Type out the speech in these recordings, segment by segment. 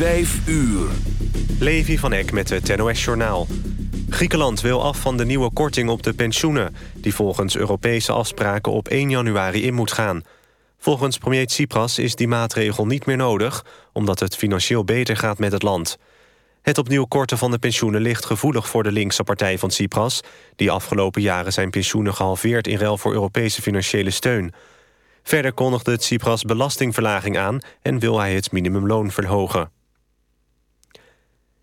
Vijf uur. Levi van Eck met het NOS-journaal. Griekenland wil af van de nieuwe korting op de pensioenen... die volgens Europese afspraken op 1 januari in moet gaan. Volgens premier Tsipras is die maatregel niet meer nodig... omdat het financieel beter gaat met het land. Het opnieuw korten van de pensioenen ligt gevoelig voor de linkse partij van Tsipras... die afgelopen jaren zijn pensioenen gehalveerd in ruil voor Europese financiële steun... Verder kondigde Tsipras belastingverlaging aan... en wil hij het minimumloon verhogen.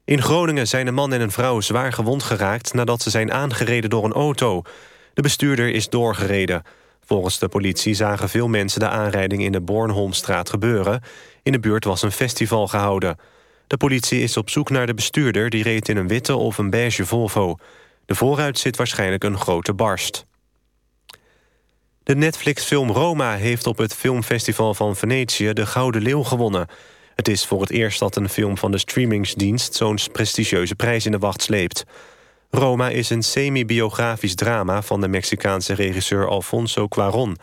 In Groningen zijn een man en een vrouw zwaar gewond geraakt... nadat ze zijn aangereden door een auto. De bestuurder is doorgereden. Volgens de politie zagen veel mensen de aanrijding in de Bornholmstraat gebeuren. In de buurt was een festival gehouden. De politie is op zoek naar de bestuurder... die reed in een witte of een beige Volvo. De vooruit zit waarschijnlijk een grote barst. De Netflix-film Roma heeft op het filmfestival van Venetië... de Gouden Leeuw gewonnen. Het is voor het eerst dat een film van de streamingsdienst... zo'n prestigieuze prijs in de wacht sleept. Roma is een semi-biografisch drama... van de Mexicaanse regisseur Alfonso Cuarón.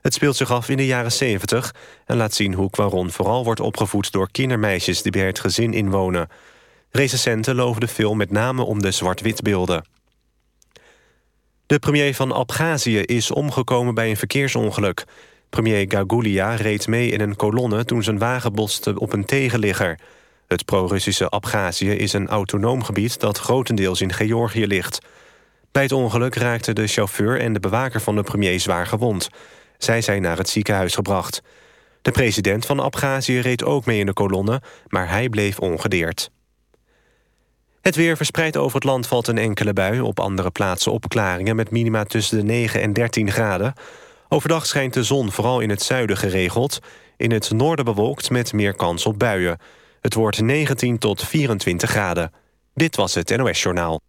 Het speelt zich af in de jaren 70 en laat zien hoe Cuarón vooral wordt opgevoed... door kindermeisjes die bij het gezin inwonen. Recensenten loven de film met name om de zwart-wit beelden. De premier van Abhazie is omgekomen bij een verkeersongeluk. Premier Gagulia reed mee in een kolonne toen zijn wagen botste op een tegenligger. Het pro-Russische Abhazie is een autonoom gebied dat grotendeels in Georgië ligt. Bij het ongeluk raakten de chauffeur en de bewaker van de premier zwaar gewond. Zij zijn naar het ziekenhuis gebracht. De president van Abhazie reed ook mee in de kolonne, maar hij bleef ongedeerd. Het weer verspreid over het land valt een enkele bui. Op andere plaatsen opklaringen met minima tussen de 9 en 13 graden. Overdag schijnt de zon vooral in het zuiden geregeld. In het noorden bewolkt met meer kans op buien. Het wordt 19 tot 24 graden. Dit was het NOS Journaal.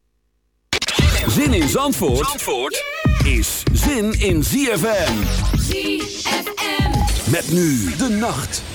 Zin in Zandvoort, Zandvoort is zin in ZFM. ZFM. Met nu de nacht.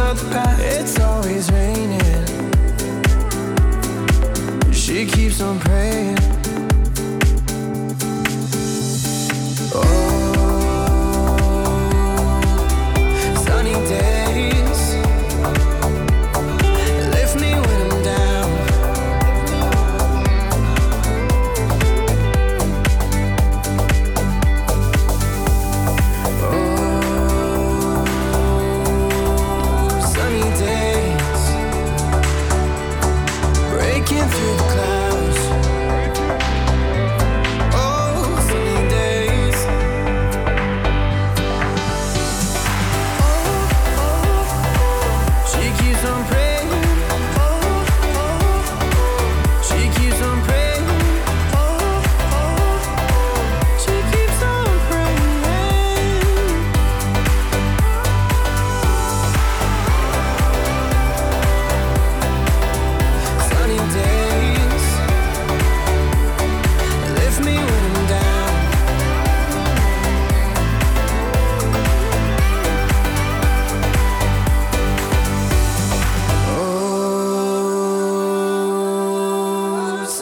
keeps on praying.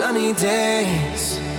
sunny days.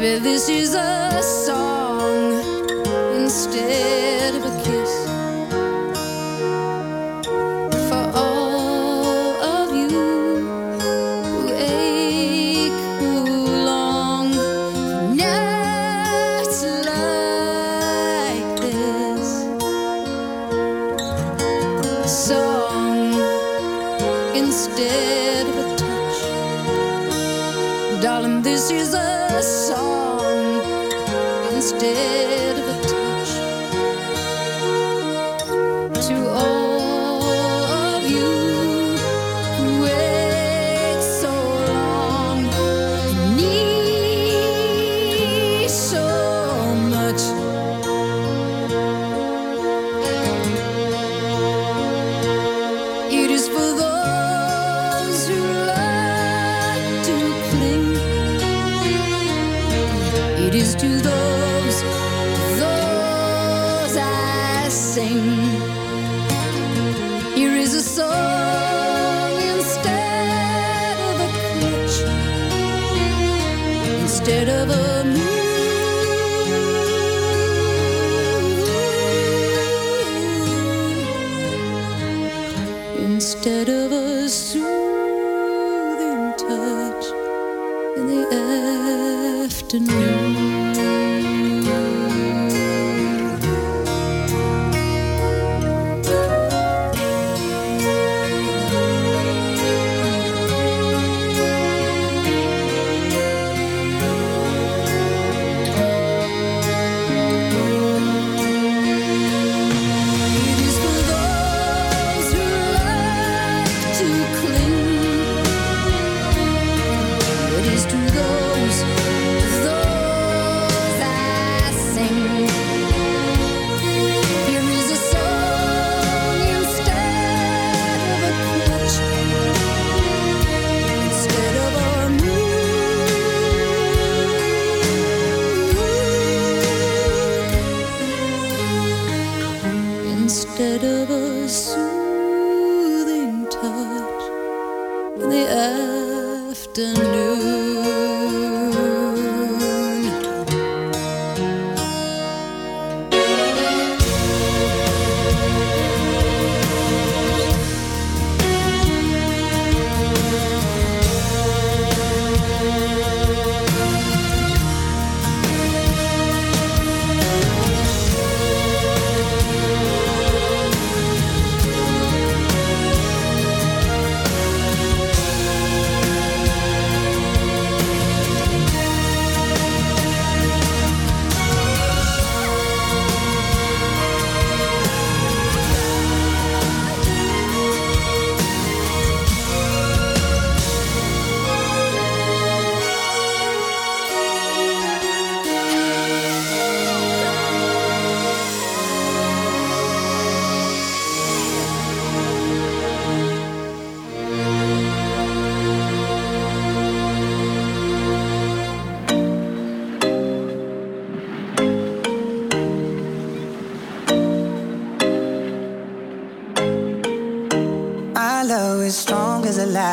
Baby, this is a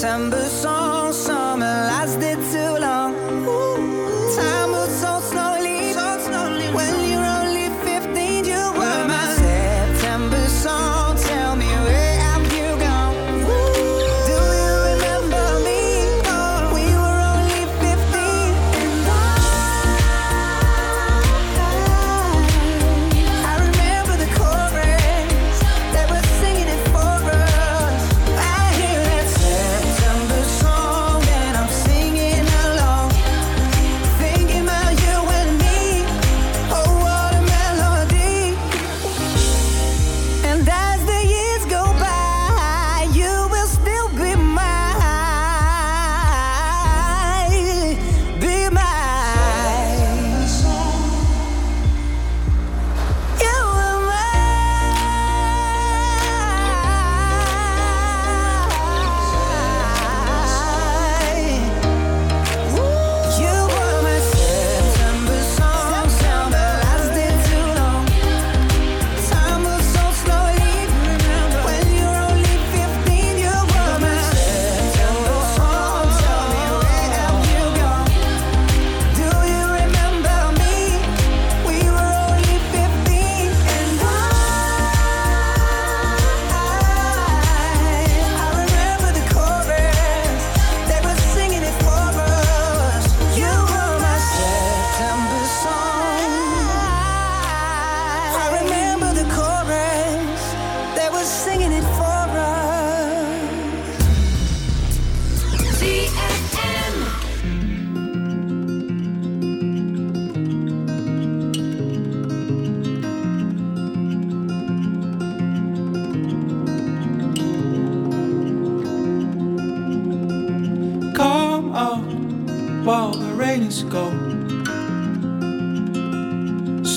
September